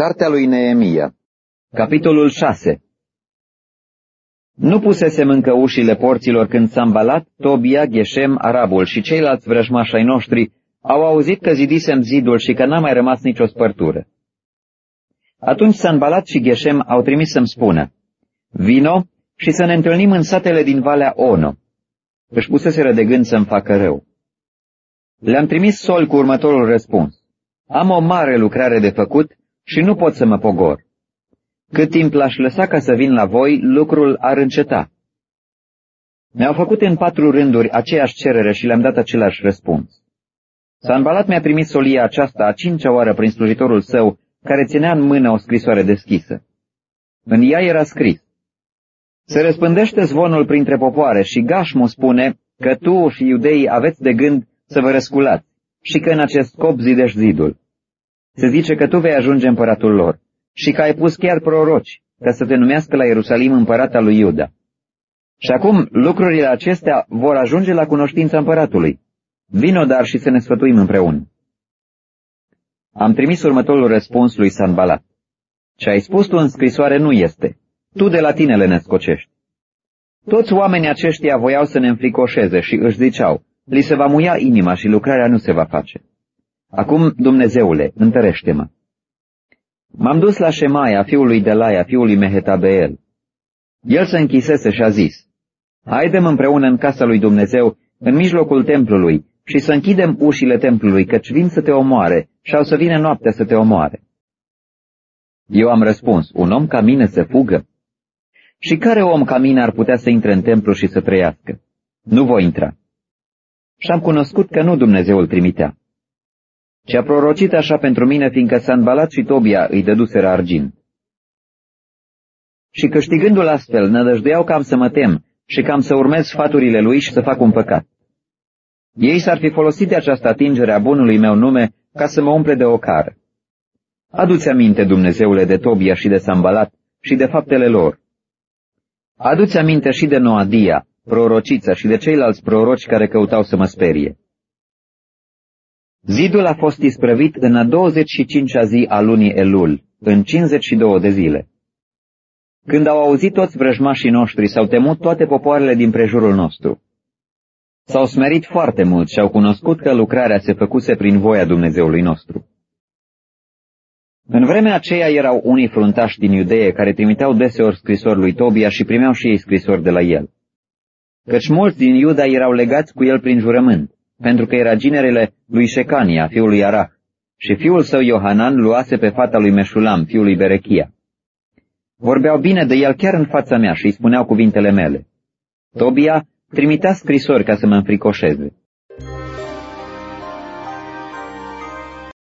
Cartea lui Neemia Capitolul 6 Nu pusesem încă ușile porților când Sambalat, Tobia, Geshem, Arabul și ceilalți vrăjmași ai noștri au auzit că zidisem zidul și că n-a mai rămas nicio spărtură. Atunci Sanbalat și Geshem au trimis să-mi spună, Vino și să ne întâlnim în satele din Valea Ono. Își puseseră de gând să-mi facă rău. Le-am trimis sol cu următorul răspuns. Am o mare lucrare de făcut și nu pot să mă pogor. Cât timp l-aș lăsa ca să vin la voi, lucrul ar înceta. Mi-au făcut în patru rânduri aceeași cerere și le-am dat același răspuns. Sanbalat mi-a primit solia aceasta a cincea oară prin slujitorul său, care ținea în mână o scrisoare deschisă. În ea era scris, Se răspândește zvonul printre popoare și Gașmu spune că tu și iudeii aveți de gând să vă răsculați și că în acest scop zidești zidul. Se zice că tu vei ajunge împăratul lor și că ai pus chiar proroci ca să te numească la Ierusalim împărata lui Iuda. Și acum lucrurile acestea vor ajunge la cunoștința împăratului. Vino dar și să ne sfătuim împreună. Am trimis următorul răspuns lui Sanbalat. Ce ai spus tu în scrisoare nu este. Tu de la tine le născocești. Toți oamenii aceștia voiau să ne înfricoșeze și își ziceau, li se va muia inima și lucrarea nu se va face. Acum, Dumnezeule, întărește-mă. M-am dus la Shemaia, fiul lui Delaia, fiul lui Mehetabeel. El se închisese și a zis, Haidem împreună în casa lui Dumnezeu, în mijlocul templului, și să închidem ușile templului, căci vin să te omoare și au să vină noaptea să te omoare. Eu am răspuns, un om ca mine să fugă? Și care om ca mine ar putea să intre în templu și să trăiască? Nu voi intra. Și am cunoscut că nu Dumnezeu îl trimitea. Ce a prorocit așa pentru mine, fiindcă Sanbalat și Tobia îi dăduseră argint. Și câștigându-l astfel, nădăjduiau cam să mă tem și cam să urmez sfaturile lui și să fac un păcat. Ei s-ar fi folosit de această atingere a bunului meu nume ca să mă umple de ocară. Adu-ți aminte, Dumnezeule, de Tobia și de Sambalat și de faptele lor. Adu-ți aminte și de Noadia, prorocița și de ceilalți proroci care căutau să mă sperie. Zidul a fost isprăvit în a 25-a zi a lunii Elul, în 52 de zile. Când au auzit toți vrăjmașii noștri, s-au temut toate popoarele din prejurul nostru. S-au smerit foarte mult și au cunoscut că lucrarea se făcuse prin voia Dumnezeului nostru. În vremea aceea erau unii fruntași din Iudeie care trimiteau deseori scrisori lui Tobia și primeau și ei scrisori de la el. Căci mulți din Iuda erau legați cu el prin jurământ, pentru că era ginerele lui Shecania, fiul lui Arach, și fiul său Iohanan luase pe fata lui Meșulam, fiul lui Berechia. Vorbeau bine de el chiar în fața mea și îi spuneau cuvintele mele. Tobia trimitea scrisori ca să mă înfricoșeze.